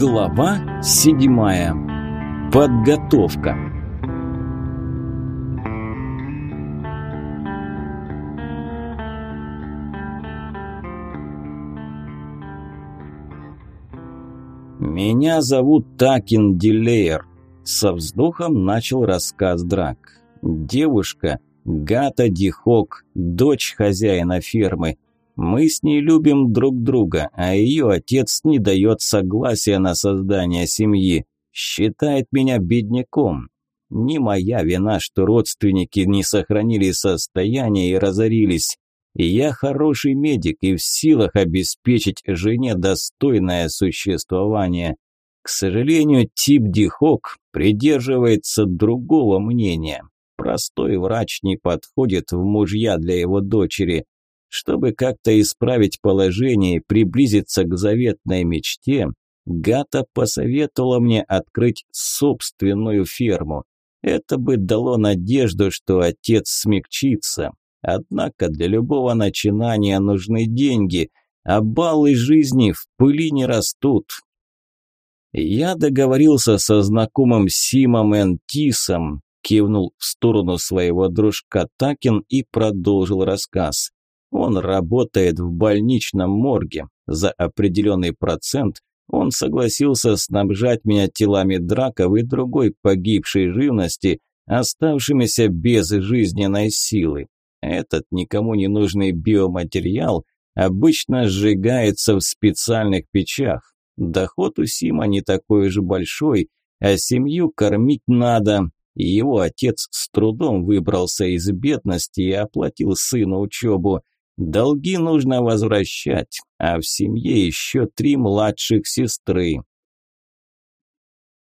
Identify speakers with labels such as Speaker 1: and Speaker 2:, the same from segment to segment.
Speaker 1: Глава седьмая. Подготовка. «Меня зовут Такин Дилеер», – со вздохом начал рассказ Драк. «Девушка – Гата Дихок, дочь хозяина фермы. Мы с ней любим друг друга, а ее отец не дает согласия на создание семьи. Считает меня бедняком. Не моя вина, что родственники не сохранили состояние и разорились. Я хороший медик и в силах обеспечить жене достойное существование. К сожалению, тип Дихок придерживается другого мнения. Простой врач не подходит в мужья для его дочери. Чтобы как-то исправить положение и приблизиться к заветной мечте, Гата посоветовала мне открыть собственную ферму. Это бы дало надежду, что отец смягчится. Однако для любого начинания нужны деньги, а баллы жизни в пыли не растут. Я договорился со знакомым Симом Энтисом, кивнул в сторону своего дружка Такин и продолжил рассказ. Он работает в больничном морге. За определенный процент он согласился снабжать меня телами драков и другой погибшей живности, оставшимися без жизненной силы. Этот никому не нужный биоматериал обычно сжигается в специальных печах. Доход у Сима не такой уж большой, а семью кормить надо. Его отец с трудом выбрался из бедности и оплатил сыну учебу – Долги нужно возвращать, а в семье еще три младших сестры.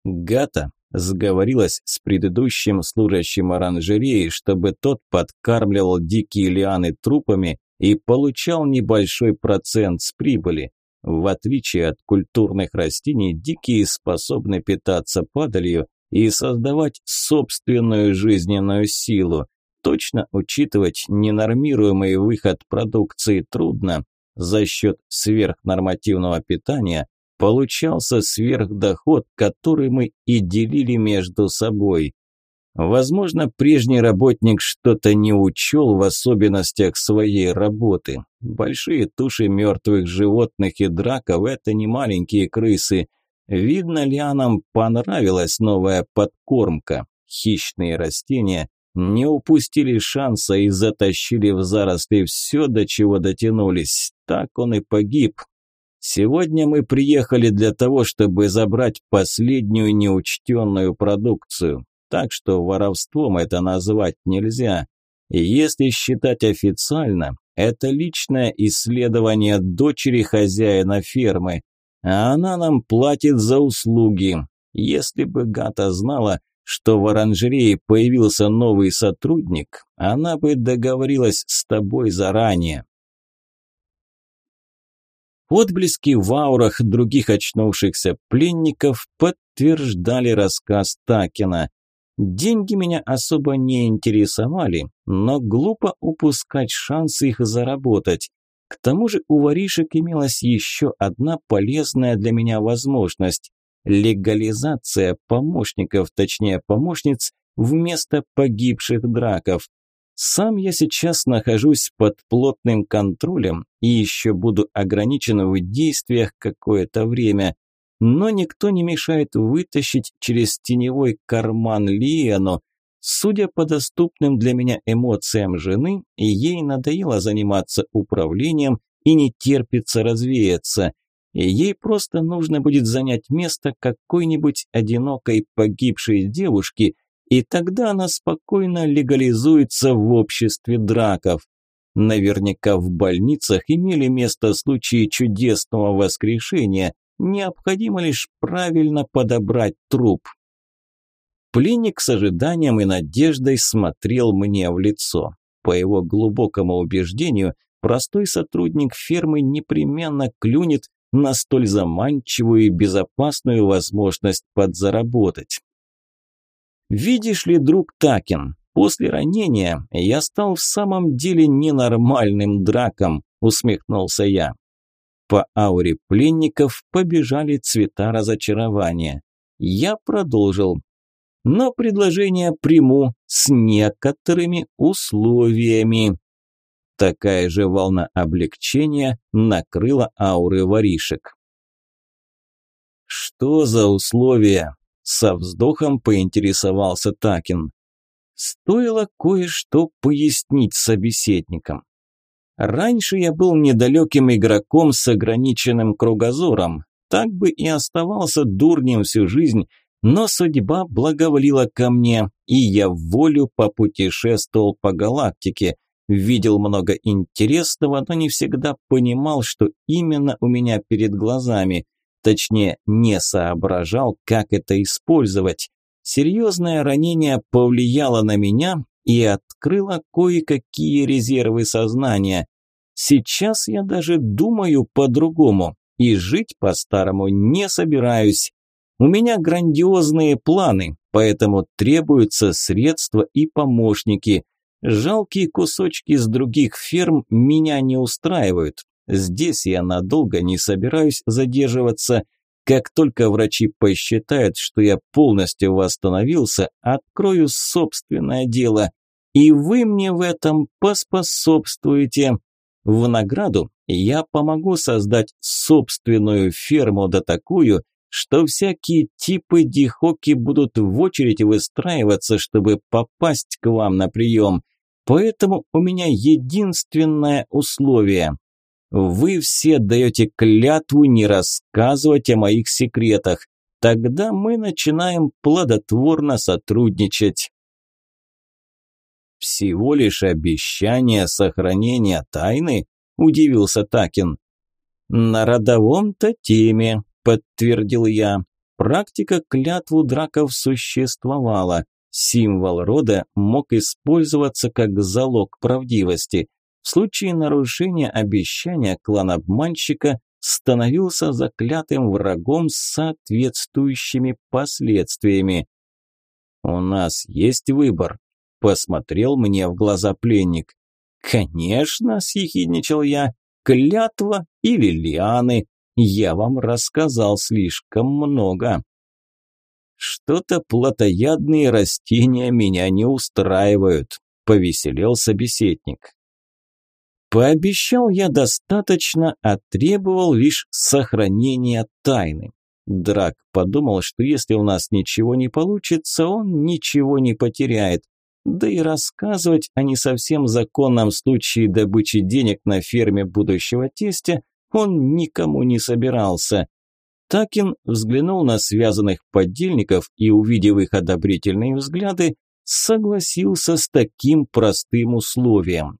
Speaker 1: Гата сговорилась с предыдущим служащим оранжереи, чтобы тот подкармливал дикие лианы трупами и получал небольшой процент с прибыли. В отличие от культурных растений, дикие способны питаться падалью и создавать собственную жизненную силу точно учитывать ненормируемый выход продукции трудно. За счет сверхнормативного питания получался сверхдоход, который мы и делили между собой. Возможно, прежний работник что-то не учел в особенностях своей работы. Большие туши мертвых животных и драков – это не маленькие крысы. Видно, лианам понравилась новая подкормка. Хищные растения не упустили шанса и затащили в заросли все, до чего дотянулись. Так он и погиб. Сегодня мы приехали для того, чтобы забрать последнюю неучтенную продукцию. Так что воровством это назвать нельзя. И если считать официально, это личное исследование дочери хозяина фермы. А она нам платит за услуги. Если бы Гата знала, что в оранжерее появился новый сотрудник, она бы договорилась с тобой заранее. Отблески в аурах других очнувшихся пленников подтверждали рассказ Такина. Деньги меня особо не интересовали, но глупо упускать шанс их заработать. К тому же у воришек имелась еще одна полезная для меня возможность. Легализация помощников, точнее помощниц, вместо погибших драков. Сам я сейчас нахожусь под плотным контролем и еще буду ограничен в действиях какое-то время, но никто не мешает вытащить через теневой карман Лиену. Судя по доступным для меня эмоциям жены, ей надоело заниматься управлением и не терпится развеяться и ей просто нужно будет занять место какой-нибудь одинокой погибшей девушки, и тогда она спокойно легализуется в обществе драков. Наверняка в больницах имели место случаи чудесного воскрешения, необходимо лишь правильно подобрать труп. Пленник с ожиданием и надеждой смотрел мне в лицо. По его глубокому убеждению, простой сотрудник фермы непременно клюнет на столь заманчивую и безопасную возможность подзаработать. «Видишь ли, друг Такин, после ранения я стал в самом деле ненормальным драком», – усмехнулся я. По ауре пленников побежали цвета разочарования. Я продолжил. «Но предложение приму с некоторыми условиями». Такая же волна облегчения накрыла ауры воришек. «Что за условия?» – со вздохом поинтересовался Такин. Стоило кое-что пояснить собеседникам. Раньше я был недалеким игроком с ограниченным кругозором, так бы и оставался дурнем всю жизнь, но судьба благоволила ко мне, и я волю попутешествовал по галактике, Видел много интересного, но не всегда понимал, что именно у меня перед глазами. Точнее, не соображал, как это использовать. Серьезное ранение повлияло на меня и открыло кое-какие резервы сознания. Сейчас я даже думаю по-другому и жить по-старому не собираюсь. У меня грандиозные планы, поэтому требуются средства и помощники. Жалкие кусочки с других ферм меня не устраивают. Здесь я надолго не собираюсь задерживаться. Как только врачи посчитают, что я полностью восстановился, открою собственное дело. И вы мне в этом поспособствуете. В награду я помогу создать собственную ферму да такую, что всякие типы дихоки будут в очередь выстраиваться, чтобы попасть к вам на прием. Поэтому у меня единственное условие. Вы все даете клятву не рассказывать о моих секретах. Тогда мы начинаем плодотворно сотрудничать. Всего лишь обещание сохранения тайны, удивился Такин. На родовом-то теме, подтвердил я. Практика клятву драков существовала. Символ рода мог использоваться как залог правдивости. В случае нарушения обещания клан обманщика становился заклятым врагом с соответствующими последствиями. «У нас есть выбор», – посмотрел мне в глаза пленник. «Конечно», – съехидничал я, – «клятва или лианы? Я вам рассказал слишком много». Что-то плотоядные растения меня не устраивают, повеселел собеседник. Пообещал я достаточно, а требовал лишь сохранения тайны. Драк подумал, что если у нас ничего не получится, он ничего не потеряет. Да и рассказывать о не совсем законном случае добычи денег на ферме будущего тестя он никому не собирался. Такин взглянул на связанных подельников и, увидев их одобрительные взгляды, согласился с таким простым условием.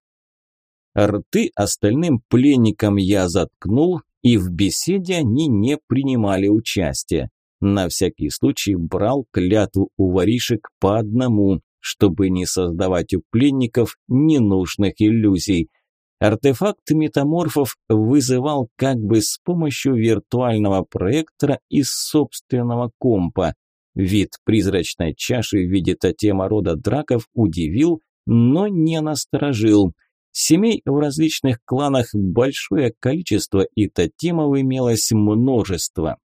Speaker 1: Рты остальным пленникам я заткнул, и в беседе они не принимали участия. На всякий случай брал клятву у воришек по одному, чтобы не создавать у пленников ненужных иллюзий – Артефакт метаморфов вызывал как бы с помощью виртуального проектора из собственного компа. Вид призрачной чаши в виде тотема рода драков удивил, но не насторожил. Семей в различных кланах большое количество и тотемов имелось множество.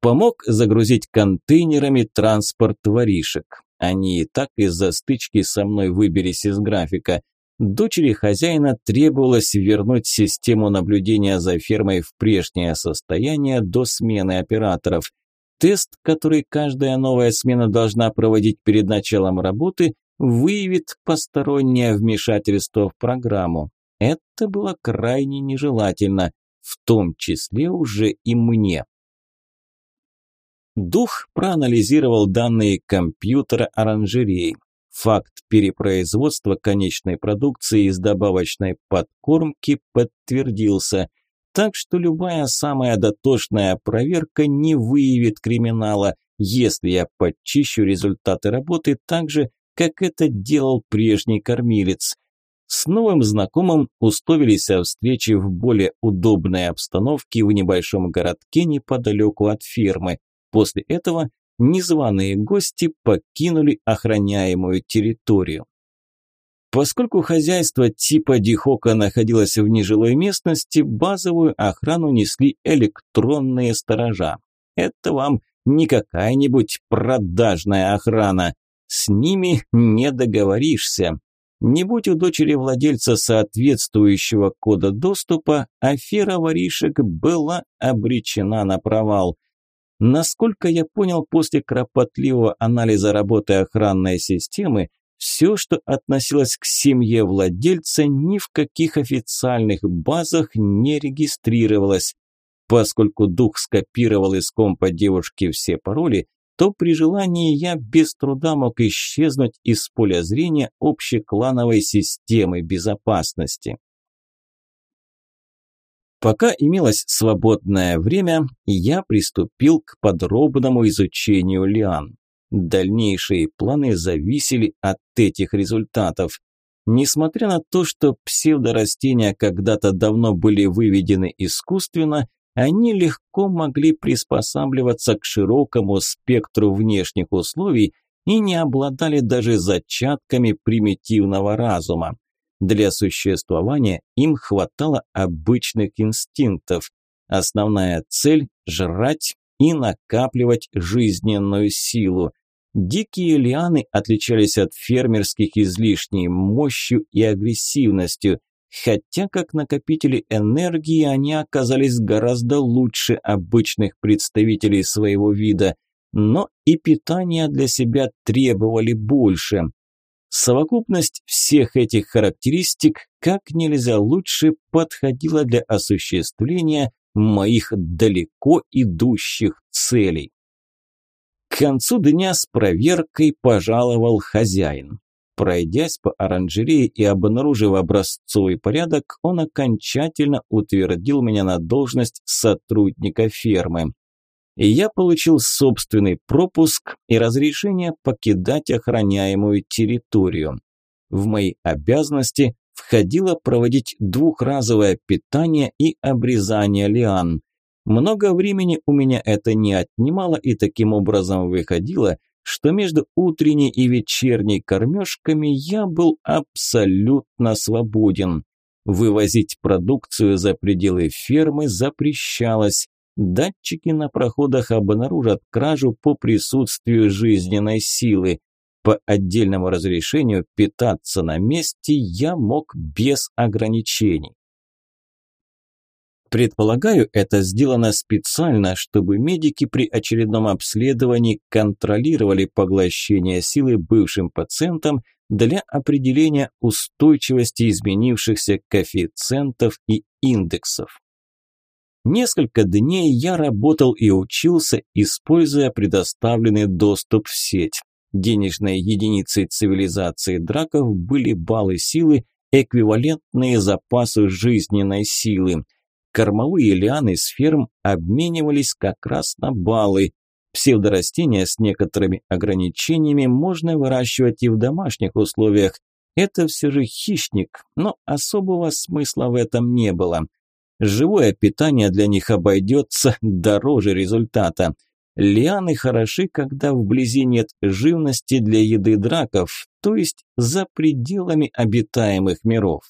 Speaker 1: Помог загрузить контейнерами транспорт воришек. Они и так из-за стычки со мной выберись из графика – Дочери хозяина требовалось вернуть систему наблюдения за фермой в прежнее состояние до смены операторов. Тест, который каждая новая смена должна проводить перед началом работы, выявит постороннее вмешательство в программу. Это было крайне нежелательно, в том числе уже и мне. Дух проанализировал данные компьютера оранжереи. Факт перепроизводства конечной продукции из добавочной подкормки подтвердился, так что любая самая дотошная проверка не выявит криминала, если я подчищу результаты работы так же, как это делал прежний кормилец. С новым знакомым уставились о встрече в более удобной обстановке в небольшом городке неподалеку от фермы. После этого незваные гости покинули охраняемую территорию. Поскольку хозяйство типа Дихока находилось в нежилой местности, базовую охрану несли электронные сторожа. Это вам не какая-нибудь продажная охрана. С ними не договоришься. Не будь у дочери владельца соответствующего кода доступа, афера воришек была обречена на провал. Насколько я понял, после кропотливого анализа работы охранной системы, все, что относилось к семье владельца, ни в каких официальных базах не регистрировалось. Поскольку дух скопировал из компа девушки все пароли, то при желании я без труда мог исчезнуть из поля зрения общеклановой системы безопасности. Пока имелось свободное время, я приступил к подробному изучению лиан. Дальнейшие планы зависели от этих результатов. Несмотря на то, что псевдорастения когда-то давно были выведены искусственно, они легко могли приспосабливаться к широкому спектру внешних условий и не обладали даже зачатками примитивного разума. Для существования им хватало обычных инстинктов. Основная цель – жрать и накапливать жизненную силу. Дикие лианы отличались от фермерских излишней мощью и агрессивностью, хотя как накопители энергии они оказались гораздо лучше обычных представителей своего вида, но и питания для себя требовали больше. Совокупность всех этих характеристик как нельзя лучше подходила для осуществления моих далеко идущих целей. К концу дня с проверкой пожаловал хозяин. Пройдясь по оранжерее и обнаружив образцовый порядок, он окончательно утвердил меня на должность сотрудника фермы и я получил собственный пропуск и разрешение покидать охраняемую территорию. В мои обязанности входило проводить двухразовое питание и обрезание лиан. Много времени у меня это не отнимало и таким образом выходило, что между утренней и вечерней кормежками я был абсолютно свободен. Вывозить продукцию за пределы фермы запрещалось, Датчики на проходах обнаружат кражу по присутствию жизненной силы. По отдельному разрешению питаться на месте я мог без ограничений. Предполагаю, это сделано специально, чтобы медики при очередном обследовании контролировали поглощение силы бывшим пациентам для определения устойчивости изменившихся коэффициентов и индексов. Несколько дней я работал и учился, используя предоставленный доступ в сеть. Денежной единицей цивилизации драков были баллы силы, эквивалентные запасу жизненной силы. Кормовые лианы с ферм обменивались как раз на баллы. Псевдорастения с некоторыми ограничениями можно выращивать и в домашних условиях. Это все же хищник, но особого смысла в этом не было. Живое питание для них обойдется дороже результата. Лианы хороши, когда вблизи нет живности для еды драков, то есть за пределами обитаемых миров.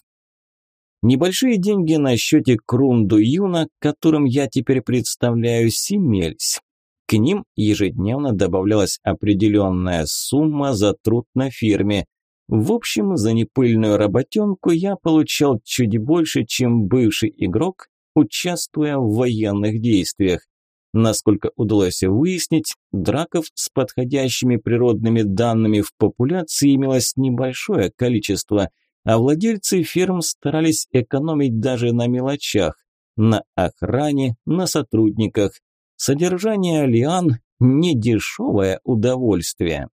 Speaker 1: Небольшие деньги на счете Крунду Юна, которым я теперь представляю, семелись. К ним ежедневно добавлялась определенная сумма за труд на фирме. В общем, за непыльную работенку я получал чуть больше, чем бывший игрок, участвуя в военных действиях. Насколько удалось выяснить, драков с подходящими природными данными в популяции имелось небольшое количество, а владельцы фирм старались экономить даже на мелочах, на охране, на сотрудниках. Содержание лиан – недешевое удовольствие.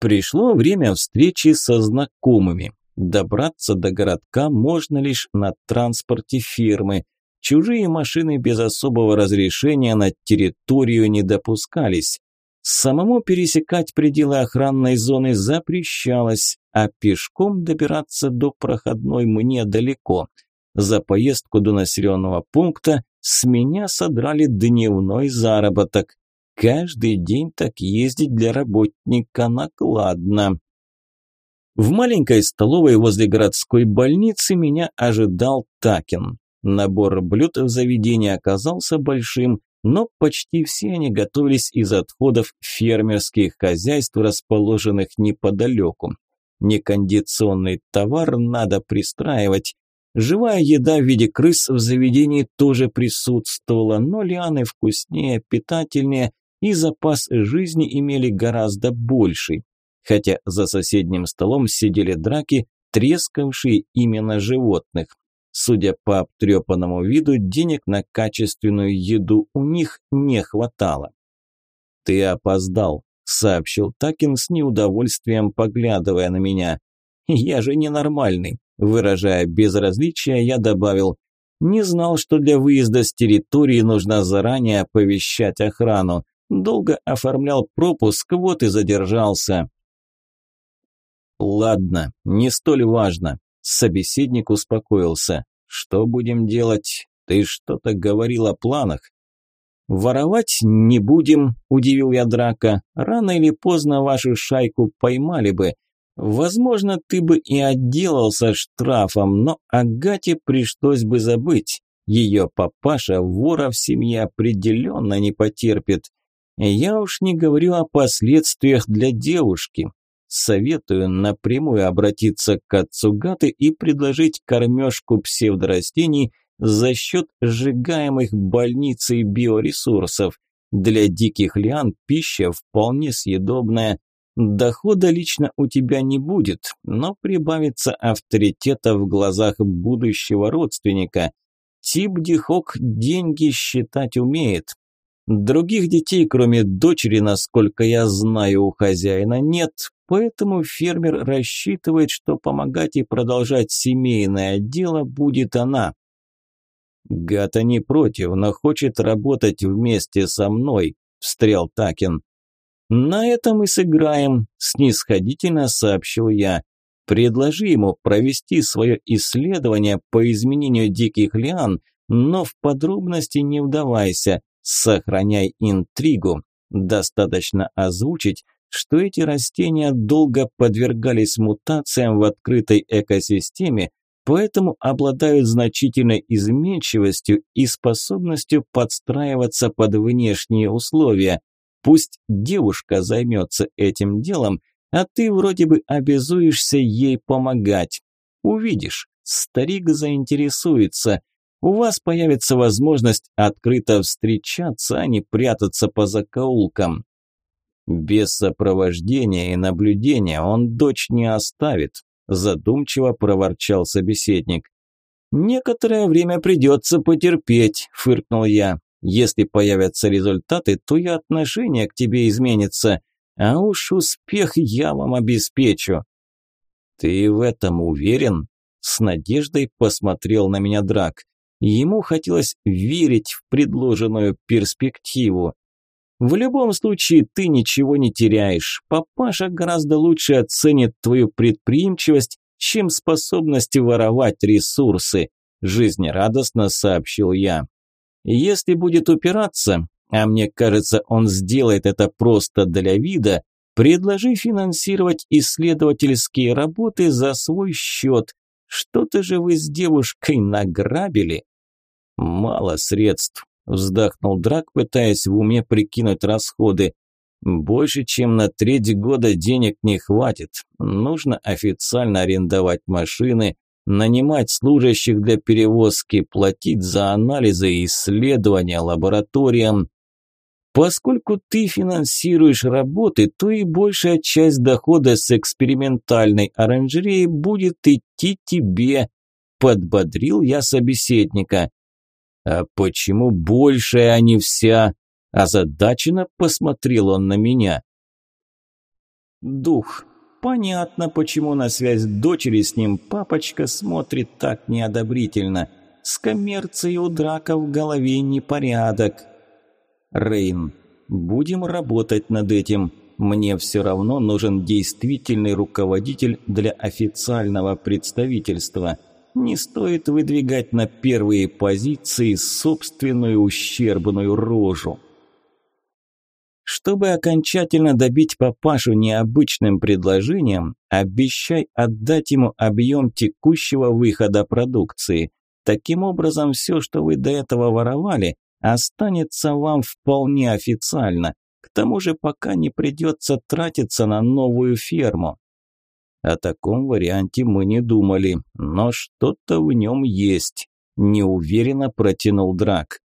Speaker 1: Пришло время встречи со знакомыми. Добраться до городка можно лишь на транспорте фирмы. Чужие машины без особого разрешения на территорию не допускались. Самому пересекать пределы охранной зоны запрещалось, а пешком добираться до проходной мне далеко. За поездку до населенного пункта с меня содрали дневной заработок. Каждый день так ездить для работника накладно. В маленькой столовой возле городской больницы меня ожидал Такин. Набор блюд в заведении оказался большим, но почти все они готовились из отходов фермерских хозяйств, расположенных неподалеку. Некондиционный товар надо пристраивать. Живая еда в виде крыс в заведении тоже присутствовала, но лианы вкуснее, питательнее и запас жизни имели гораздо больший, хотя за соседним столом сидели драки, трескавшие именно животных. Судя по обтрепанному виду, денег на качественную еду у них не хватало. «Ты опоздал», – сообщил Такин с неудовольствием, поглядывая на меня. «Я же ненормальный», – выражая безразличие, я добавил. «Не знал, что для выезда с территории нужно заранее оповещать охрану. Долго оформлял пропуск, вот и задержался. Ладно, не столь важно. Собеседник успокоился. Что будем делать? Ты что-то говорил о планах. Воровать не будем, удивил я Драка. Рано или поздно вашу шайку поймали бы. Возможно, ты бы и отделался штрафом, но Агате пришлось бы забыть. Ее папаша вора в семье определенно не потерпит. Я уж не говорю о последствиях для девушки. Советую напрямую обратиться к отцу Гаты и предложить кормежку псевдорастений за счет сжигаемых больницей биоресурсов. Для диких лиан пища вполне съедобная. Дохода лично у тебя не будет, но прибавится авторитета в глазах будущего родственника. Тип Дихок деньги считать умеет, Других детей, кроме дочери, насколько я знаю, у хозяина нет, поэтому фермер рассчитывает, что помогать и продолжать семейное дело будет она. Гата не против, но хочет работать вместе со мной, встрял Такин. На этом и сыграем, снисходительно сообщил я. Предложи ему провести свое исследование по изменению диких лиан, но в подробности не вдавайся. Сохраняй интригу. Достаточно озвучить, что эти растения долго подвергались мутациям в открытой экосистеме, поэтому обладают значительной изменчивостью и способностью подстраиваться под внешние условия. Пусть девушка займется этим делом, а ты вроде бы обязуешься ей помогать. Увидишь, старик заинтересуется, у вас появится возможность открыто встречаться, а не прятаться по закоулкам. Без сопровождения и наблюдения он дочь не оставит, задумчиво проворчал собеседник. Некоторое время придется потерпеть, фыркнул я. Если появятся результаты, то и отношение к тебе изменится, а уж успех я вам обеспечу. Ты в этом уверен? С надеждой посмотрел на меня Драк. Ему хотелось верить в предложенную перспективу. В любом случае ты ничего не теряешь. Папаша гораздо лучше оценит твою предприимчивость, чем способность воровать ресурсы, жизнерадостно сообщил я. Если будет упираться, а мне кажется, он сделает это просто для вида, предложи финансировать исследовательские работы за свой счет. Что-то же вы с девушкой награбили. «Мало средств», – вздохнул Драк, пытаясь в уме прикинуть расходы. «Больше, чем на треть года денег не хватит. Нужно официально арендовать машины, нанимать служащих для перевозки, платить за анализы и исследования лабораториям. Поскольку ты финансируешь работы, то и большая часть дохода с экспериментальной оранжереи будет идти тебе», – подбодрил я собеседника. «А почему большая, они вся?» Озадаченно посмотрел он на меня. «Дух. Понятно, почему на связь дочери с ним папочка смотрит так неодобрительно. С коммерцией у драка в голове непорядок». «Рейн, будем работать над этим. Мне все равно нужен действительный руководитель для официального представительства» не стоит выдвигать на первые позиции собственную ущербную рожу. Чтобы окончательно добить папашу необычным предложением, обещай отдать ему объем текущего выхода продукции. Таким образом, все, что вы до этого воровали, останется вам вполне официально. К тому же пока не придется тратиться на новую ферму. О таком варианте мы не думали, но что-то в нем есть», – неуверенно протянул Драк.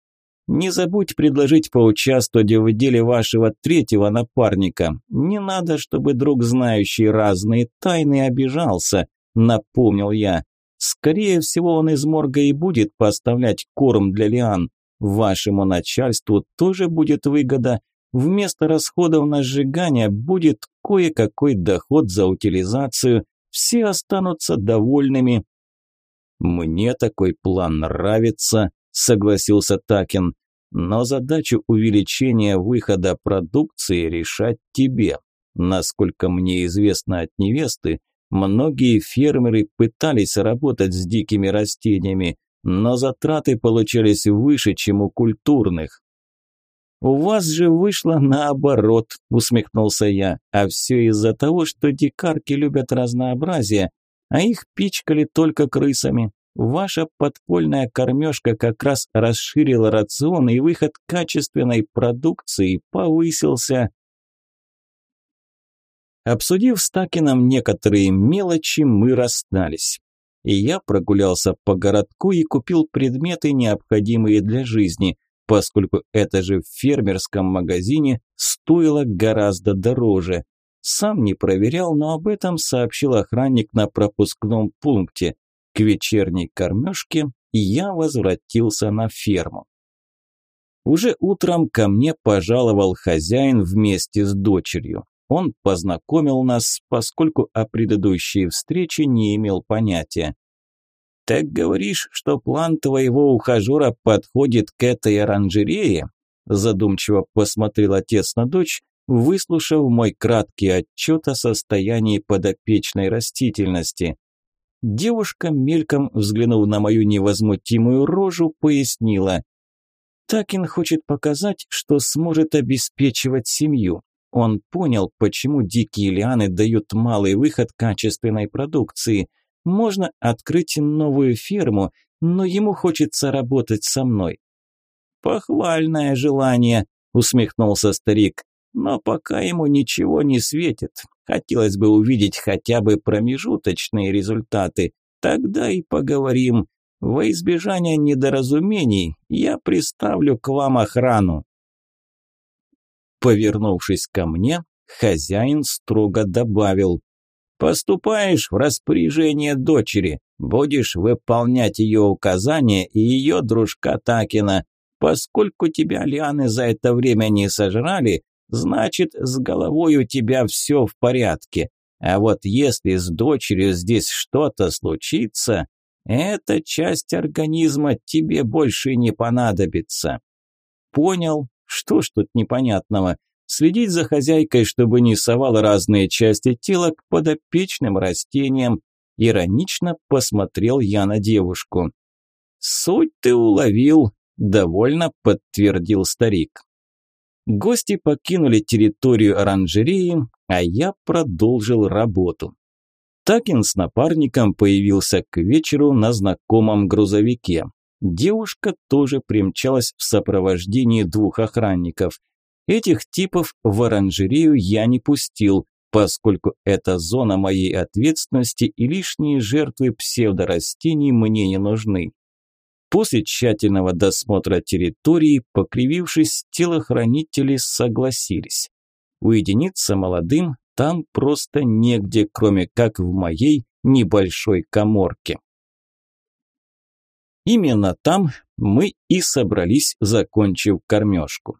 Speaker 1: «Не забудь предложить поучаствовать в деле вашего третьего напарника. Не надо, чтобы друг, знающий разные тайны, обижался», – напомнил я. «Скорее всего, он из морга и будет поставлять корм для лиан. Вашему начальству тоже будет выгода. Вместо расходов на сжигание будет кое-какой доход за утилизацию, все останутся довольными. «Мне такой план нравится», – согласился Такин, – «но задачу увеличения выхода продукции решать тебе. Насколько мне известно от невесты, многие фермеры пытались работать с дикими растениями, но затраты получались выше, чем у культурных. «У вас же вышло наоборот», – усмехнулся я. «А все из-за того, что дикарки любят разнообразие, а их пичкали только крысами. Ваша подпольная кормежка как раз расширила рацион, и выход качественной продукции повысился». Обсудив с Такином некоторые мелочи, мы расстались. И я прогулялся по городку и купил предметы, необходимые для жизни поскольку это же в фермерском магазине стоило гораздо дороже. Сам не проверял, но об этом сообщил охранник на пропускном пункте. К вечерней кормежке я возвратился на ферму. Уже утром ко мне пожаловал хозяин вместе с дочерью. Он познакомил нас, поскольку о предыдущей встрече не имел понятия. Так говоришь, что план твоего ухажера подходит к этой оранжерее? Задумчиво посмотрел отец на дочь, выслушав мой краткий отчет о состоянии подопечной растительности. Девушка, мельком взглянув на мою невозмутимую рожу, пояснила. Такин хочет показать, что сможет обеспечивать семью. Он понял, почему дикие лианы дают малый выход качественной продукции – можно открыть новую фирму, но ему хочется работать со мной. Похвальное желание, усмехнулся старик. Но пока ему ничего не светит. Хотелось бы увидеть хотя бы промежуточные результаты. Тогда и поговорим. Во избежание недоразумений я приставлю к вам охрану. Повернувшись ко мне, хозяин строго добавил: Поступаешь в распоряжение дочери, будешь выполнять ее указания и ее дружка Такина. Поскольку тебя лианы за это время не сожрали, значит, с головой у тебя все в порядке. А вот если с дочерью здесь что-то случится, эта часть организма тебе больше не понадобится. Понял? Что ж тут непонятного? следить за хозяйкой, чтобы не совала разные части тела к подопечным растениям, иронично посмотрел я на девушку. «Суть ты уловил», – довольно подтвердил старик. Гости покинули территорию оранжереи, а я продолжил работу. Такин с напарником появился к вечеру на знакомом грузовике. Девушка тоже примчалась в сопровождении двух охранников – Этих типов в оранжерею я не пустил, поскольку это зона моей ответственности и лишние жертвы псевдорастений мне не нужны. После тщательного досмотра территории, покривившись, телохранители согласились. Уединиться молодым там просто негде, кроме как в моей небольшой коморке. Именно там мы и собрались, закончив кормежку.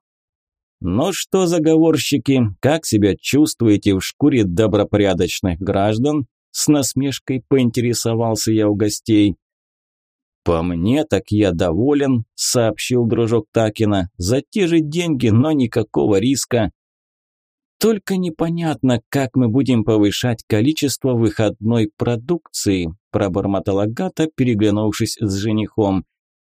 Speaker 1: Ну что, заговорщики, как себя чувствуете в шкуре добропорядочных граждан? С насмешкой поинтересовался я у гостей. По мне, так я доволен, сообщил дружок Такина. За те же деньги, но никакого риска. Только непонятно, как мы будем повышать количество выходной продукции, пробормотала Гата, переглянувшись с женихом.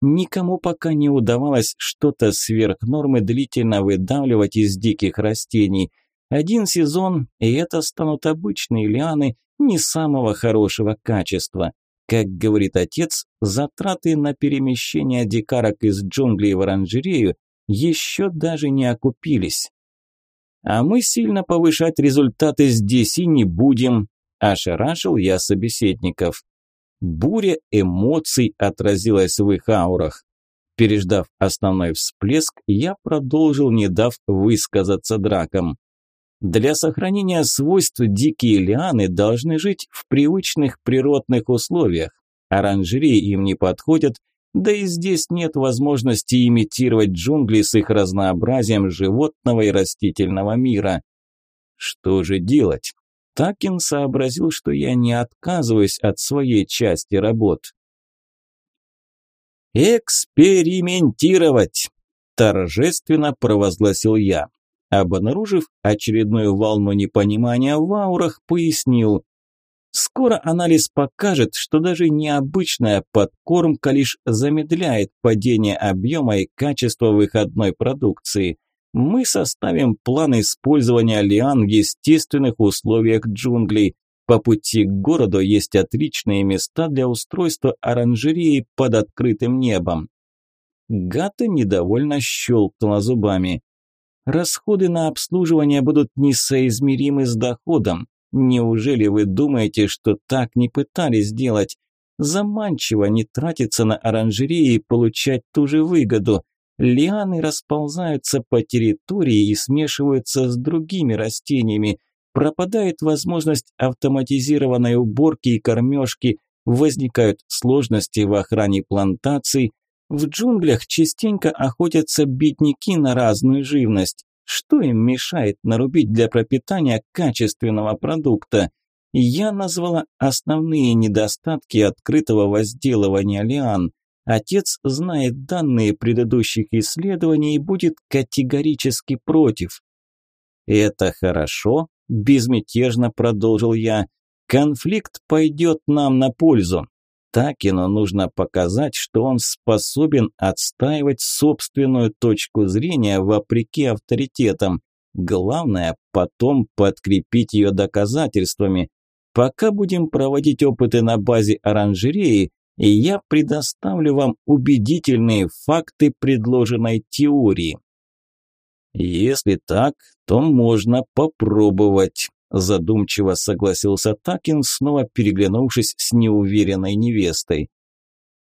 Speaker 1: Никому пока не удавалось что-то сверх нормы длительно выдавливать из диких растений. Один сезон, и это станут обычные лианы не самого хорошего качества. Как говорит отец, затраты на перемещение дикарок из джунглей в оранжерею еще даже не окупились. А мы сильно повышать результаты здесь и не будем, ошарашил я собеседников. Буря эмоций отразилась в их аурах. Переждав основной всплеск, я продолжил, не дав высказаться дракам. Для сохранения свойств дикие лианы должны жить в привычных природных условиях. Оранжереи им не подходят, да и здесь нет возможности имитировать джунгли с их разнообразием животного и растительного мира. Что же делать? Такин сообразил, что я не отказываюсь от своей части работ. «Экспериментировать!» – торжественно провозгласил я. Обнаружив очередную волну непонимания в аурах, пояснил. «Скоро анализ покажет, что даже необычная подкормка лишь замедляет падение объема и качества выходной продукции – мы составим план использования лиан в естественных условиях джунглей. По пути к городу есть отличные места для устройства оранжереи под открытым небом. Гата недовольно щелкнула зубами. Расходы на обслуживание будут несоизмеримы с доходом. Неужели вы думаете, что так не пытались сделать? Заманчиво не тратиться на оранжереи и получать ту же выгоду. Лианы расползаются по территории и смешиваются с другими растениями. Пропадает возможность автоматизированной уборки и кормежки, возникают сложности в охране плантаций. В джунглях частенько охотятся бедняки на разную живность. Что им мешает нарубить для пропитания качественного продукта? Я назвала основные недостатки открытого возделывания лиан. Отец знает данные предыдущих исследований и будет категорически против. «Это хорошо», – безмятежно продолжил я. «Конфликт пойдет нам на пользу. Так и нужно показать, что он способен отстаивать собственную точку зрения вопреки авторитетам. Главное, потом подкрепить ее доказательствами. Пока будем проводить опыты на базе оранжереи, и я предоставлю вам убедительные факты предложенной теории. Если так, то можно попробовать, задумчиво согласился Такин, снова переглянувшись с неуверенной невестой.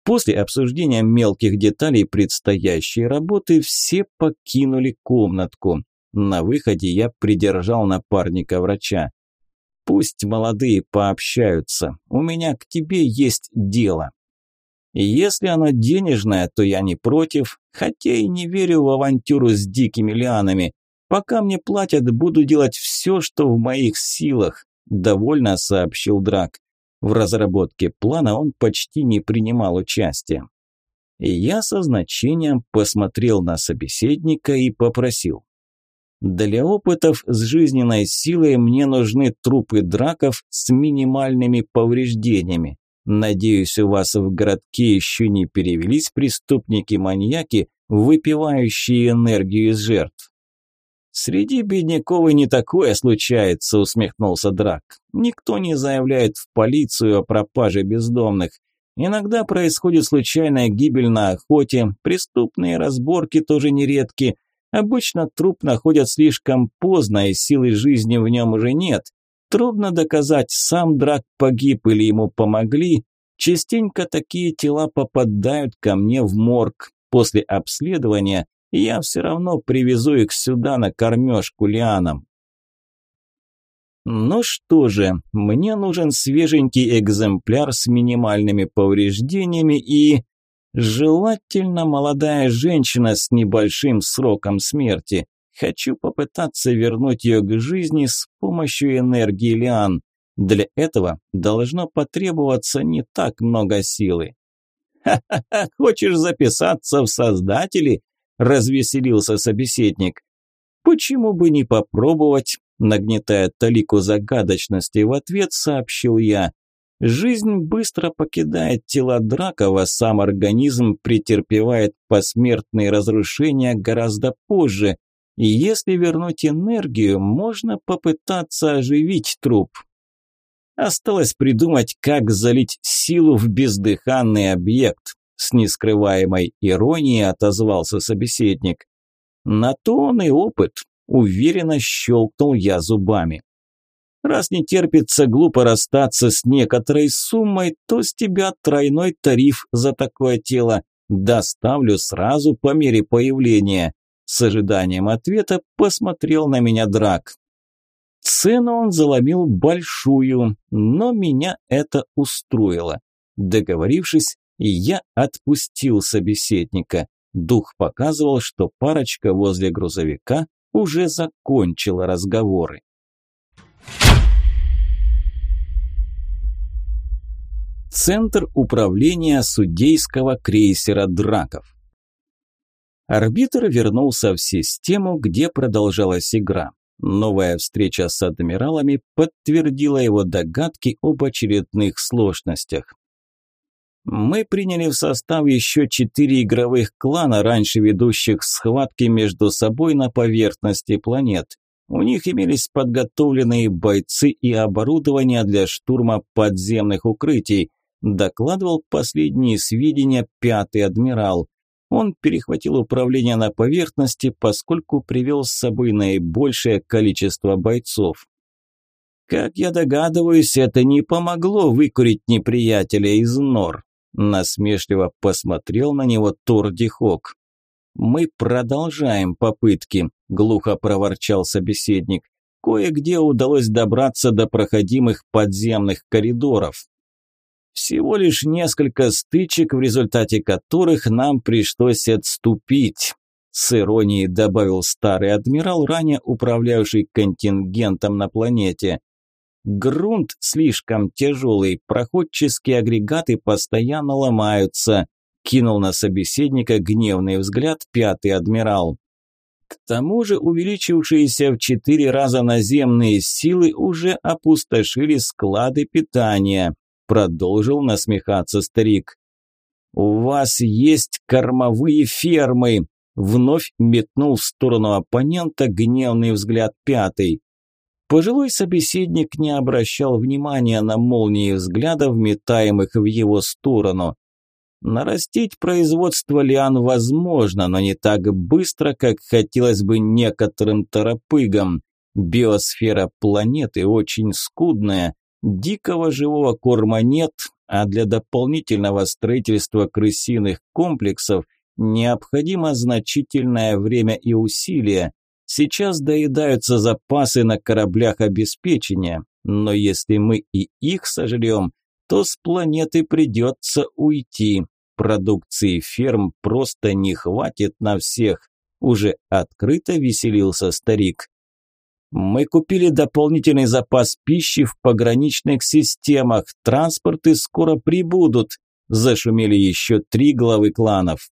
Speaker 1: После обсуждения мелких деталей предстоящей работы все покинули комнатку. На выходе я придержал напарника врача. «Пусть молодые пообщаются. У меня к тебе есть дело». Если оно денежное, то я не против, хотя и не верю в авантюру с дикими лианами. Пока мне платят, буду делать все, что в моих силах», – довольно сообщил Драк. В разработке плана он почти не принимал участия. Я со значением посмотрел на собеседника и попросил. Для опытов с жизненной силой мне нужны трупы драков с минимальными повреждениями. Надеюсь, у вас в городке еще не перевелись преступники-маньяки, выпивающие энергию из жертв. «Среди бедняков и не такое случается», – усмехнулся Драк. «Никто не заявляет в полицию о пропаже бездомных. Иногда происходит случайная гибель на охоте, преступные разборки тоже нередки. Обычно труп находят слишком поздно, и силы жизни в нем уже нет. Трудно доказать, сам драк погиб или ему помогли. Частенько такие тела попадают ко мне в морг. После обследования я все равно привезу их сюда на кормежку лианам. Ну что же, мне нужен свеженький экземпляр с минимальными повреждениями и... Желательно молодая женщина с небольшим сроком смерти. Хочу попытаться вернуть ее к жизни с помощью энергии Лиан. Для этого должно потребоваться не так много силы. «Ха-ха-ха, хочешь записаться в создатели?» – развеселился собеседник. «Почему бы не попробовать?» – нагнетая талику загадочности в ответ, сообщил я. «Жизнь быстро покидает тело Дракова, сам организм претерпевает посмертные разрушения гораздо позже, если вернуть энергию, можно попытаться оживить труп. Осталось придумать, как залить силу в бездыханный объект. С нескрываемой иронией отозвался собеседник. На то он и опыт. Уверенно щелкнул я зубами. Раз не терпится глупо расстаться с некоторой суммой, то с тебя тройной тариф за такое тело. Доставлю сразу по мере появления. С ожиданием ответа посмотрел на меня Драк. Цену он заломил большую, но меня это устроило. Договорившись, я отпустил собеседника. Дух показывал, что парочка возле грузовика уже закончила разговоры. Центр управления судейского крейсера «Драков». Арбитр вернулся в систему, где продолжалась игра. Новая встреча с адмиралами подтвердила его догадки об очередных сложностях. Мы приняли в состав еще четыре игровых клана, раньше ведущих схватки между собой на поверхности планет. У них имелись подготовленные бойцы и оборудование для штурма подземных укрытий, докладывал последние сведения пятый адмирал он перехватил управление на поверхности, поскольку привел с собой наибольшее количество бойцов. Как я догадываюсь, это не помогло выкурить неприятеля из нор. Насмешливо посмотрел на него Тордихок. «Мы продолжаем попытки», – глухо проворчал собеседник. «Кое-где удалось добраться до проходимых подземных коридоров. Всего лишь несколько стычек, в результате которых нам пришлось отступить. С иронией добавил старый адмирал, ранее управлявший контингентом на планете. Грунт слишком тяжелый, проходческие агрегаты постоянно ломаются. Кинул на собеседника гневный взгляд пятый адмирал. К тому же увеличившиеся в четыре раза наземные силы уже опустошили склады питания продолжил насмехаться старик. «У вас есть кормовые фермы!» Вновь метнул в сторону оппонента гневный взгляд пятый. Пожилой собеседник не обращал внимания на молнии взглядов, метаемых в его сторону. Нарастить производство лиан возможно, но не так быстро, как хотелось бы некоторым торопыгам. Биосфера планеты очень скудная, Дикого живого корма нет, а для дополнительного строительства крысиных комплексов необходимо значительное время и усилия. Сейчас доедаются запасы на кораблях обеспечения, но если мы и их сожрем, то с планеты придется уйти. Продукции ферм просто не хватит на всех, уже открыто веселился старик. Мы купили дополнительный запас пищи в пограничных системах. Транспорты скоро прибудут. Зашумели еще три главы кланов.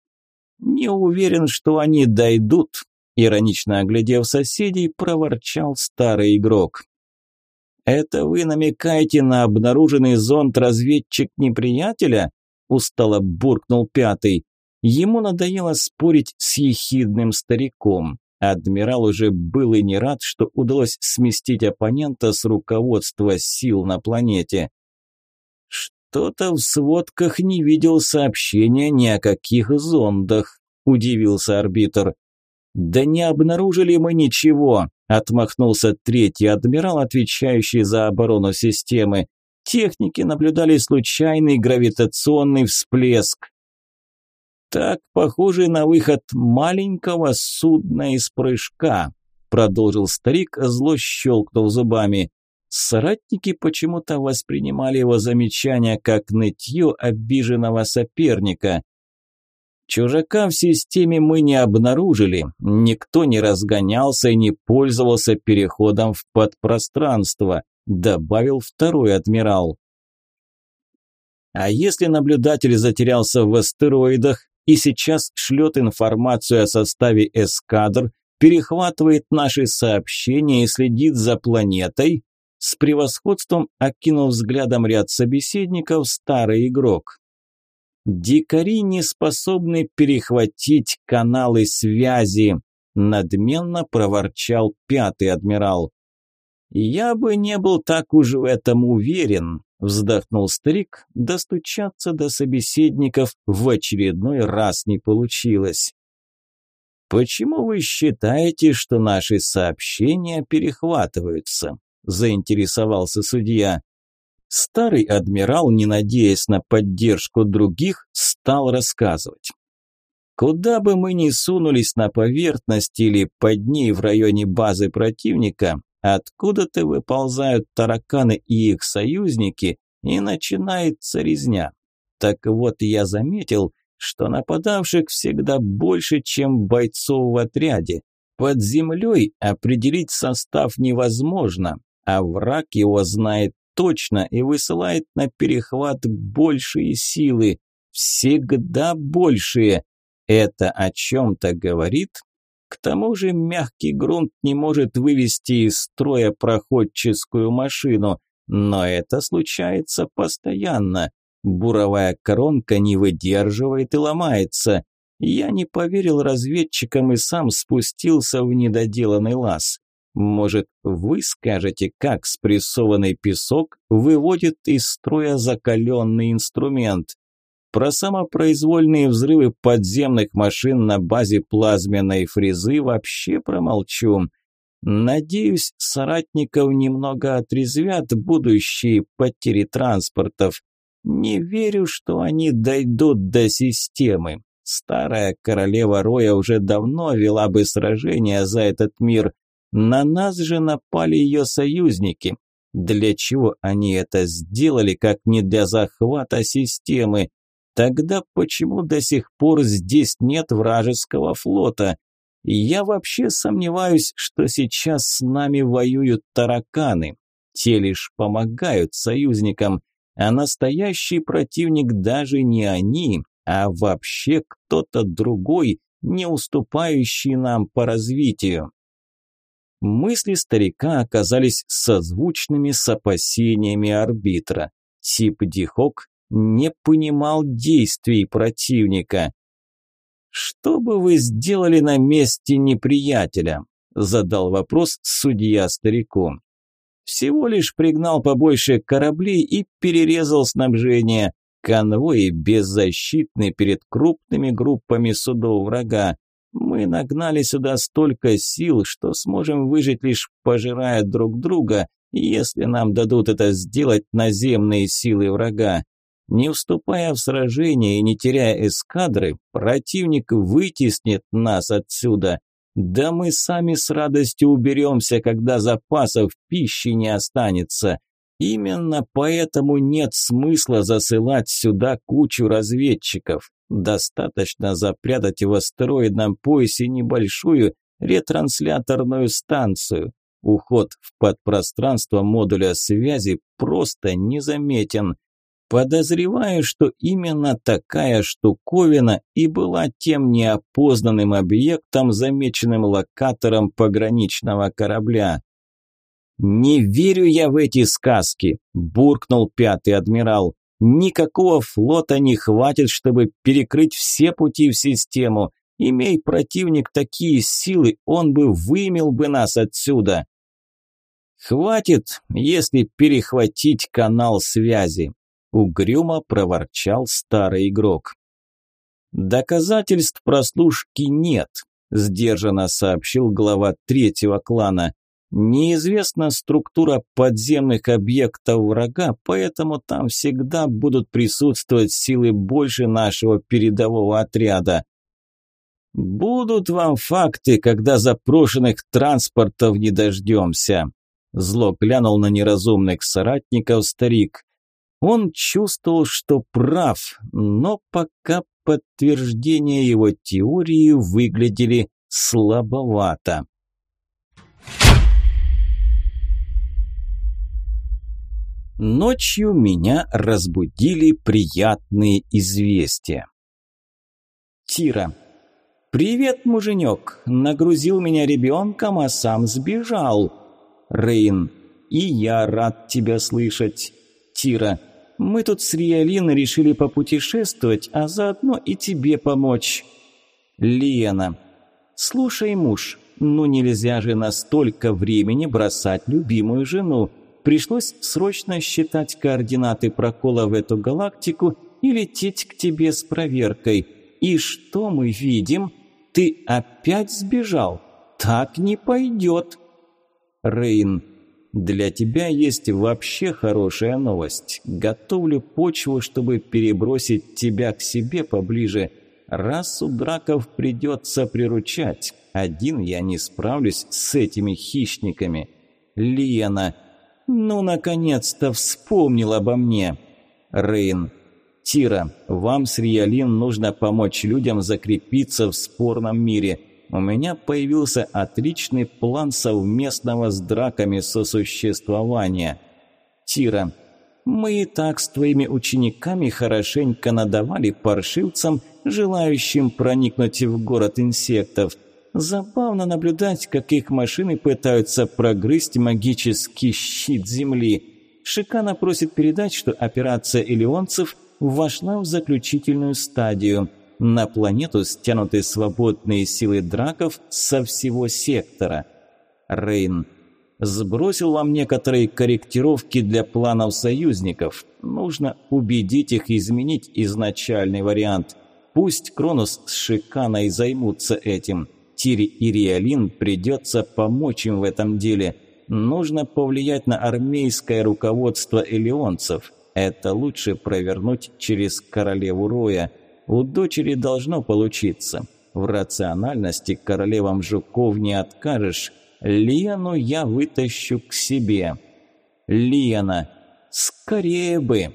Speaker 1: Не уверен, что они дойдут. Иронично оглядев соседей, проворчал старый игрок. Это вы намекаете на обнаруженный зонд-разведчик неприятеля? Устало буркнул пятый. Ему надоело спорить с ехидным стариком. Адмирал уже был и не рад, что удалось сместить оппонента с руководства сил на планете. «Что-то в сводках не видел сообщения ни о каких зондах», – удивился арбитр. «Да не обнаружили мы ничего», – отмахнулся третий адмирал, отвечающий за оборону системы. «Техники наблюдали случайный гравитационный всплеск» так похожий на выход маленького судна из прыжка», продолжил старик, зло щелкнув зубами. Соратники почему-то воспринимали его замечание как нытье обиженного соперника. Чужака в системе мы не обнаружили, никто не разгонялся и не пользовался переходом в подпространство, добавил второй адмирал. А если наблюдатель затерялся в астероидах, и сейчас шлет информацию о составе эскадр, перехватывает наши сообщения и следит за планетой, с превосходством окинув взглядом ряд собеседников старый игрок. Дикари не способны перехватить каналы связи, надменно проворчал пятый адмирал. Я бы не был так уж в этом уверен, Вздохнул старик, достучаться до собеседников в очередной раз не получилось. «Почему вы считаете, что наши сообщения перехватываются?» – заинтересовался судья. Старый адмирал, не надеясь на поддержку других, стал рассказывать. Куда бы мы ни сунулись на поверхность или под ней в районе базы противника, Откуда-то выползают тараканы и их союзники, и начинается резня. Так вот, я заметил, что нападавших всегда больше, чем бойцов в отряде. Под землей определить состав невозможно, а враг его знает точно и высылает на перехват большие силы, всегда большие. Это о чем-то говорит к тому же мягкий грунт не может вывести из строя проходческую машину, но это случается постоянно. Буровая коронка не выдерживает и ломается. Я не поверил разведчикам и сам спустился в недоделанный лаз. Может, вы скажете, как спрессованный песок выводит из строя закаленный инструмент? про самопроизвольные взрывы подземных машин на базе плазменной фрезы вообще промолчу. Надеюсь, соратников немного отрезвят будущие потери транспортов. Не верю, что они дойдут до системы. Старая королева Роя уже давно вела бы сражения за этот мир. На нас же напали ее союзники. Для чего они это сделали, как не для захвата системы? Тогда почему до сих пор здесь нет вражеского флота? Я вообще сомневаюсь, что сейчас с нами воюют тараканы. Те лишь помогают союзникам, а настоящий противник даже не они, а вообще кто-то другой, не уступающий нам по развитию. Мысли старика оказались созвучными с опасениями арбитра. Тип Дихок не понимал действий противника. «Что бы вы сделали на месте неприятеля?» – задал вопрос судья старику. «Всего лишь пригнал побольше кораблей и перерезал снабжение. Конвои беззащитны перед крупными группами судов врага. Мы нагнали сюда столько сил, что сможем выжить лишь пожирая друг друга, если нам дадут это сделать наземные силы врага. Не уступая в сражение и не теряя эскадры, противник вытеснит нас отсюда. Да мы сами с радостью уберемся, когда запасов пищи не останется. Именно поэтому нет смысла засылать сюда кучу разведчиков. Достаточно запрятать в астероидном поясе небольшую ретрансляторную станцию. Уход в подпространство модуля связи просто незаметен. Подозреваю, что именно такая штуковина и была тем неопознанным объектом, замеченным локатором пограничного корабля. «Не верю я в эти сказки!» – буркнул пятый адмирал. «Никакого флота не хватит, чтобы перекрыть все пути в систему. Имей противник такие силы, он бы вымел бы нас отсюда!» «Хватит, если перехватить канал связи», угрюмо проворчал старый игрок. Доказательств прослушки нет, сдержанно сообщил глава третьего клана. Неизвестна структура подземных объектов врага, поэтому там всегда будут присутствовать силы больше нашего передового отряда. Будут вам факты, когда запрошенных транспортов не дождемся. Зло глянул на неразумных соратников старик. Он чувствовал, что прав, но пока подтверждения его теории выглядели слабовато. Ночью меня разбудили приятные известия. Тира. «Привет, муженек! Нагрузил меня ребенком, а сам сбежал!» Рейн. «И я рад тебя слышать!» Тира, Мы тут с Риолиной решили попутешествовать, а заодно и тебе помочь. Лена. Слушай, муж, ну нельзя же настолько времени бросать любимую жену. Пришлось срочно считать координаты прокола в эту галактику и лететь к тебе с проверкой. И что мы видим? Ты опять сбежал. Так не пойдет. Рейн. Для тебя есть вообще хорошая новость. Готовлю почву, чтобы перебросить тебя к себе поближе. Расу драков придется приручать. Один я не справлюсь с этими хищниками. Лена. Ну, наконец-то вспомнил обо мне. Рейн. Тира, вам с Риалин нужно помочь людям закрепиться в спорном мире у меня появился отличный план совместного с драками сосуществования. Тира, мы и так с твоими учениками хорошенько надавали паршивцам, желающим проникнуть в город инсектов. Забавно наблюдать, как их машины пытаются прогрызть магический щит Земли. Шикана просит передать, что операция элеонцев вошла в заключительную стадию – на планету стянуты свободные силы драков со всего сектора. Рейн сбросил вам некоторые корректировки для планов союзников. Нужно убедить их изменить изначальный вариант. Пусть Кронус с Шиканой займутся этим. Тири и Риалин придется помочь им в этом деле. Нужно повлиять на армейское руководство элеонцев. Это лучше провернуть через королеву Роя – у дочери должно получиться. В рациональности королевам жуков не откажешь. Лену я вытащу к себе. Лена, скорее бы.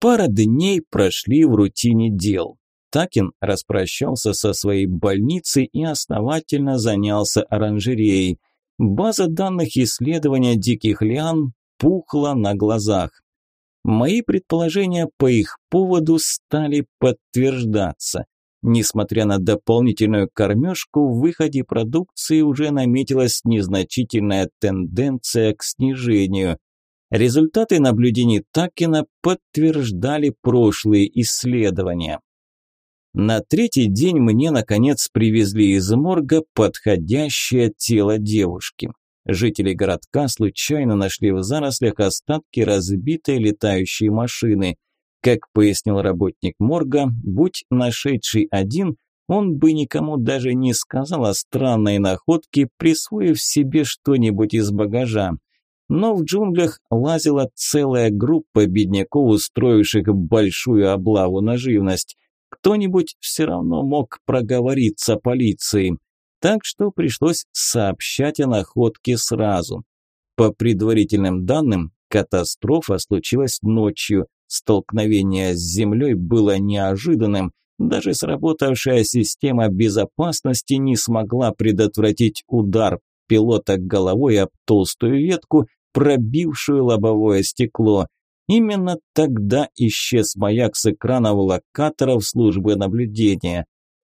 Speaker 1: Пара дней прошли в рутине дел. Такин распрощался со своей больницей и основательно занялся оранжереей. База данных исследования диких лиан пухла на глазах. Мои предположения по их поводу стали подтверждаться. Несмотря на дополнительную кормежку, в выходе продукции уже наметилась незначительная тенденция к снижению. Результаты наблюдений Такина подтверждали прошлые исследования. На третий день мне, наконец, привезли из морга подходящее тело девушки. Жители городка случайно нашли в зарослях остатки разбитой летающей машины. Как пояснил работник морга, будь нашедший один, он бы никому даже не сказал о странной находке, присвоив себе что-нибудь из багажа. Но в джунглях лазила целая группа бедняков, устроивших большую облаву на живность. Кто-нибудь все равно мог проговориться полиции так что пришлось сообщать о находке сразу. По предварительным данным, катастрофа случилась ночью, столкновение с землей было неожиданным, даже сработавшая система безопасности не смогла предотвратить удар пилота головой об толстую ветку, пробившую лобовое стекло. Именно тогда исчез маяк с экранов локаторов службы наблюдения.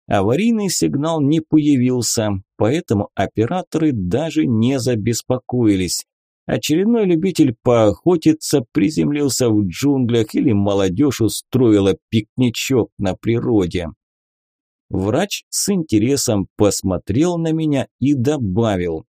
Speaker 1: Аварийный сигнал не появился, поэтому операторы даже не забеспокоились. Очередной любитель поохотиться приземлился в джунглях или молодежь устроила пикничок на природе. Врач с интересом посмотрел на меня и добавил.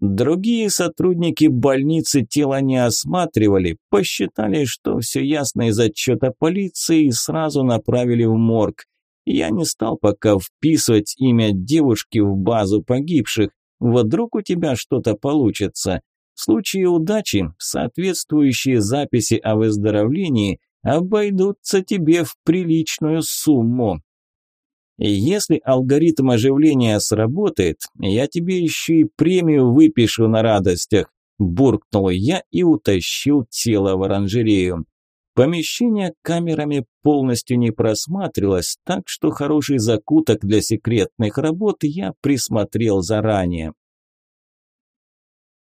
Speaker 1: Другие сотрудники больницы тело не осматривали, посчитали, что все ясно из отчета полиции и сразу направили в морг. Я не стал пока вписывать имя девушки в базу погибших. Вдруг у тебя что-то получится. В случае удачи соответствующие записи о выздоровлении обойдутся тебе в приличную сумму. Если алгоритм оживления сработает, я тебе еще и премию выпишу на радостях, буркнул я и утащил тело в оранжерею. Помещение камерами полностью не просматривалось, так что хороший закуток для секретных работ я присмотрел заранее.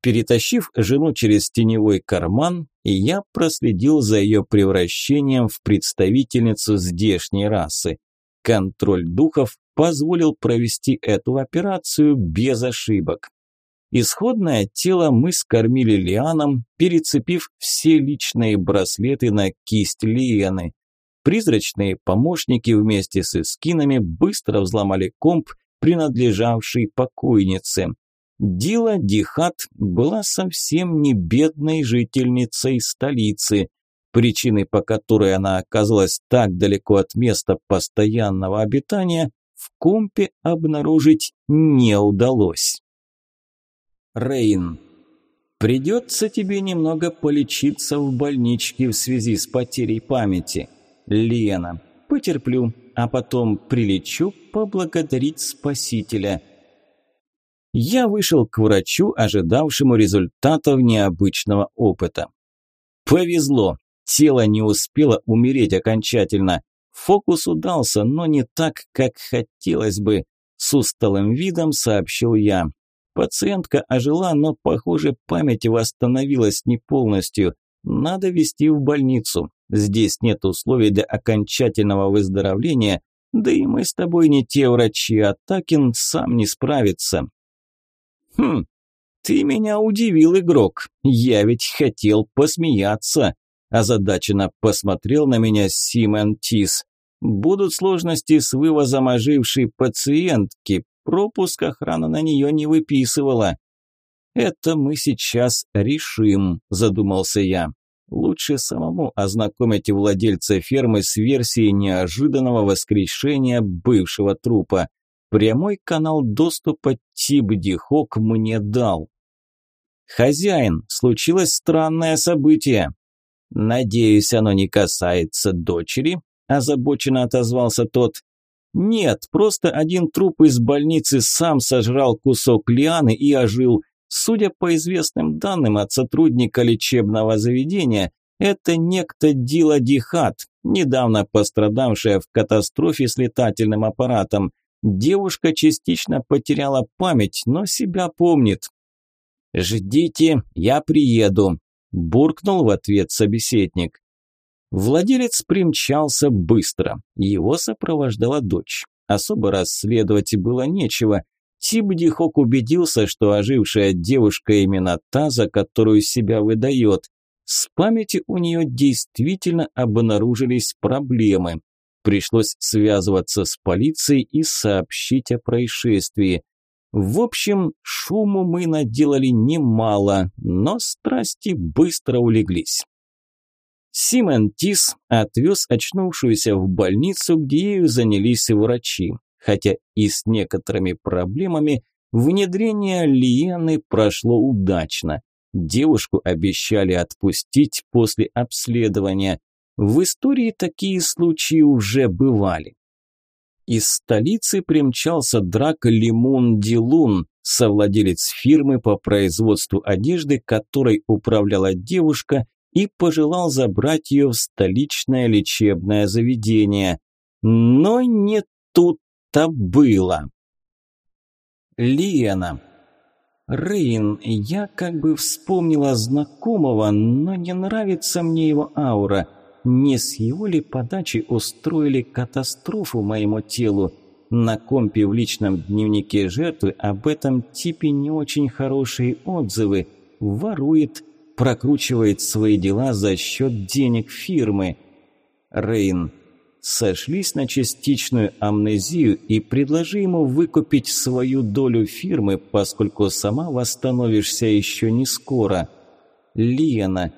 Speaker 1: Перетащив жену через теневой карман, я проследил за ее превращением в представительницу здешней расы. Контроль духов позволил провести эту операцию без ошибок. Исходное тело мы скормили лианом, перецепив все личные браслеты на кисть Лиены. Призрачные помощники вместе с эскинами быстро взломали комп, принадлежавший покойнице. Дила Дихат была совсем не бедной жительницей столицы. Причины, по которой она оказалась так далеко от места постоянного обитания, в компе обнаружить не удалось. Рейн. Придется тебе немного полечиться в больничке в связи с потерей памяти. Лена. Потерплю, а потом прилечу поблагодарить спасителя. Я вышел к врачу, ожидавшему результатов необычного опыта. Повезло. Тело не успело умереть окончательно. Фокус удался, но не так, как хотелось бы, с усталым видом сообщил я. Пациентка ожила, но, похоже, память восстановилась не полностью. Надо вести в больницу. Здесь нет условий для окончательного выздоровления, да и мы с тобой не те врачи, а Такин сам не справится. Хм, ты меня удивил, игрок. Я ведь хотел посмеяться. Озадаченно посмотрел на меня Симон Тис. Будут сложности с вывозом ожившей пациентки, пропуск охрана на нее не выписывала. «Это мы сейчас решим», – задумался я. «Лучше самому ознакомить владельца фермы с версией неожиданного воскрешения бывшего трупа. Прямой канал доступа Тибдихок мне дал». «Хозяин, случилось странное событие». «Надеюсь, оно не касается дочери», – озабоченно отозвался тот. Нет, просто один труп из больницы сам сожрал кусок лианы и ожил. Судя по известным данным от сотрудника лечебного заведения, это некто Дила Дихат, недавно пострадавшая в катастрофе с летательным аппаратом. Девушка частично потеряла память, но себя помнит. «Ждите, я приеду», – буркнул в ответ собеседник. Владелец примчался быстро. Его сопровождала дочь. Особо расследовать было нечего. Тибдихок убедился, что ожившая девушка именно та, за которую себя выдает. С памяти у нее действительно обнаружились проблемы. Пришлось связываться с полицией и сообщить о происшествии. В общем, шуму мы наделали немало, но страсти быстро улеглись. Симон Тис отвез очнувшуюся в больницу, где ею занялись врачи, хотя и с некоторыми проблемами внедрение Лиены прошло удачно. Девушку обещали отпустить после обследования. В истории такие случаи уже бывали. Из столицы примчался драк Лимун Дилун, совладелец фирмы по производству одежды, которой управляла девушка, и пожелал забрать ее в столичное лечебное заведение. Но не тут-то было. Лена. Рейн, я как бы вспомнила знакомого, но не нравится мне его аура. Не с его ли подачи устроили катастрофу моему телу? На компе в личном дневнике жертвы об этом типе не очень хорошие отзывы. Ворует, прокручивает свои дела за счет денег фирмы. Рейн, сошлись на частичную амнезию и предложи ему выкупить свою долю фирмы, поскольку сама восстановишься еще не скоро. Лена,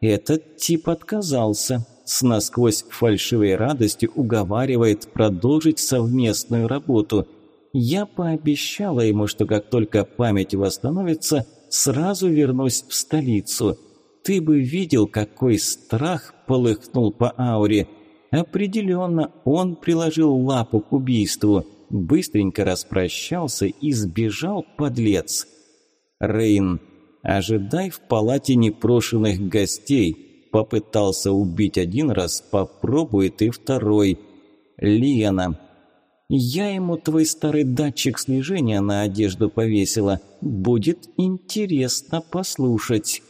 Speaker 1: этот тип отказался, с насквозь фальшивой радостью уговаривает продолжить совместную работу. Я пообещала ему, что как только память восстановится – сразу вернусь в столицу. Ты бы видел, какой страх полыхнул по ауре. Определенно он приложил лапу к убийству, быстренько распрощался и сбежал, подлец. Рейн, ожидай в палате непрошенных гостей. Попытался убить один раз, попробует и второй. Лена, я ему твой старый датчик слежения на одежду повесила. Будет интересно послушать.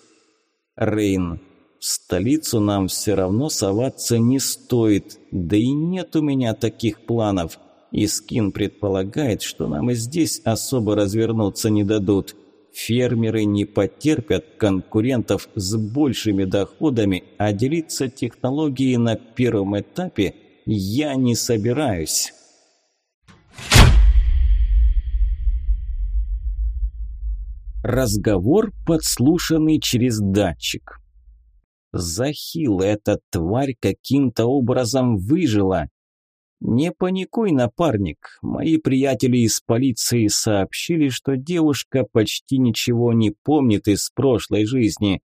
Speaker 1: Рейн, в столицу нам все равно соваться не стоит. Да и нет у меня таких планов. И Скин предполагает, что нам и здесь особо развернуться не дадут. Фермеры не потерпят конкурентов с большими доходами, а делиться технологией на первом этапе я не собираюсь. Разговор, подслушанный через датчик. Захил, эта тварь каким-то образом выжила. Не паникуй, напарник. Мои приятели из полиции сообщили, что девушка почти ничего не помнит из прошлой жизни.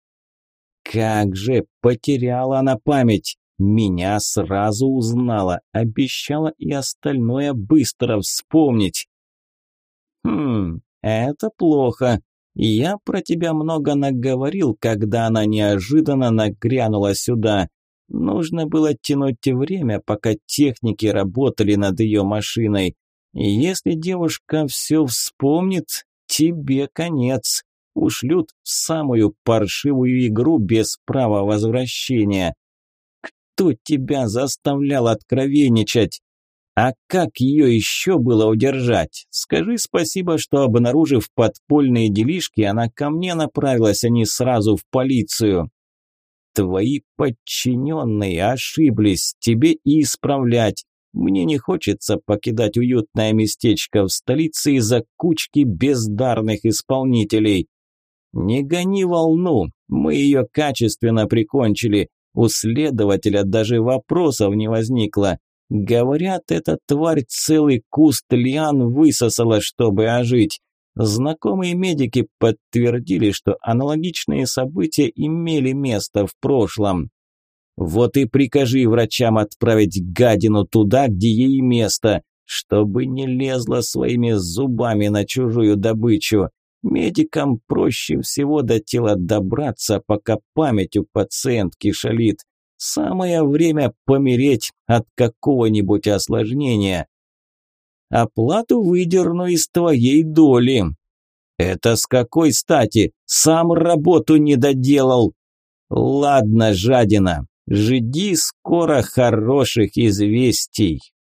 Speaker 1: Как же потеряла она память. Меня сразу узнала, обещала и остальное быстро вспомнить. Хм, это плохо. Я про тебя много наговорил, когда она неожиданно нагрянула сюда. Нужно было тянуть время, пока техники работали над ее машиной. Если девушка все вспомнит, тебе конец. Ушлют в самую паршивую игру без права возвращения. Кто тебя заставлял откровенничать? А как ее еще было удержать? Скажи спасибо, что, обнаружив подпольные делишки, она ко мне направилась, а не сразу в полицию. Твои подчиненные ошиблись, тебе и исправлять. Мне не хочется покидать уютное местечко в столице из-за кучки бездарных исполнителей. Не гони волну, мы ее качественно прикончили. У следователя даже вопросов не возникло. Говорят, эта тварь целый куст лиан высосала, чтобы ожить. Знакомые медики подтвердили, что аналогичные события имели место в прошлом. Вот и прикажи врачам отправить гадину туда, где ей место, чтобы не лезла своими зубами на чужую добычу. Медикам проще всего до тела добраться, пока память у пациентки шалит. Самое время помереть от какого-нибудь осложнения. Оплату выдерну из твоей доли. Это с какой стати? Сам работу не доделал. Ладно, жадина, жди скоро хороших известий.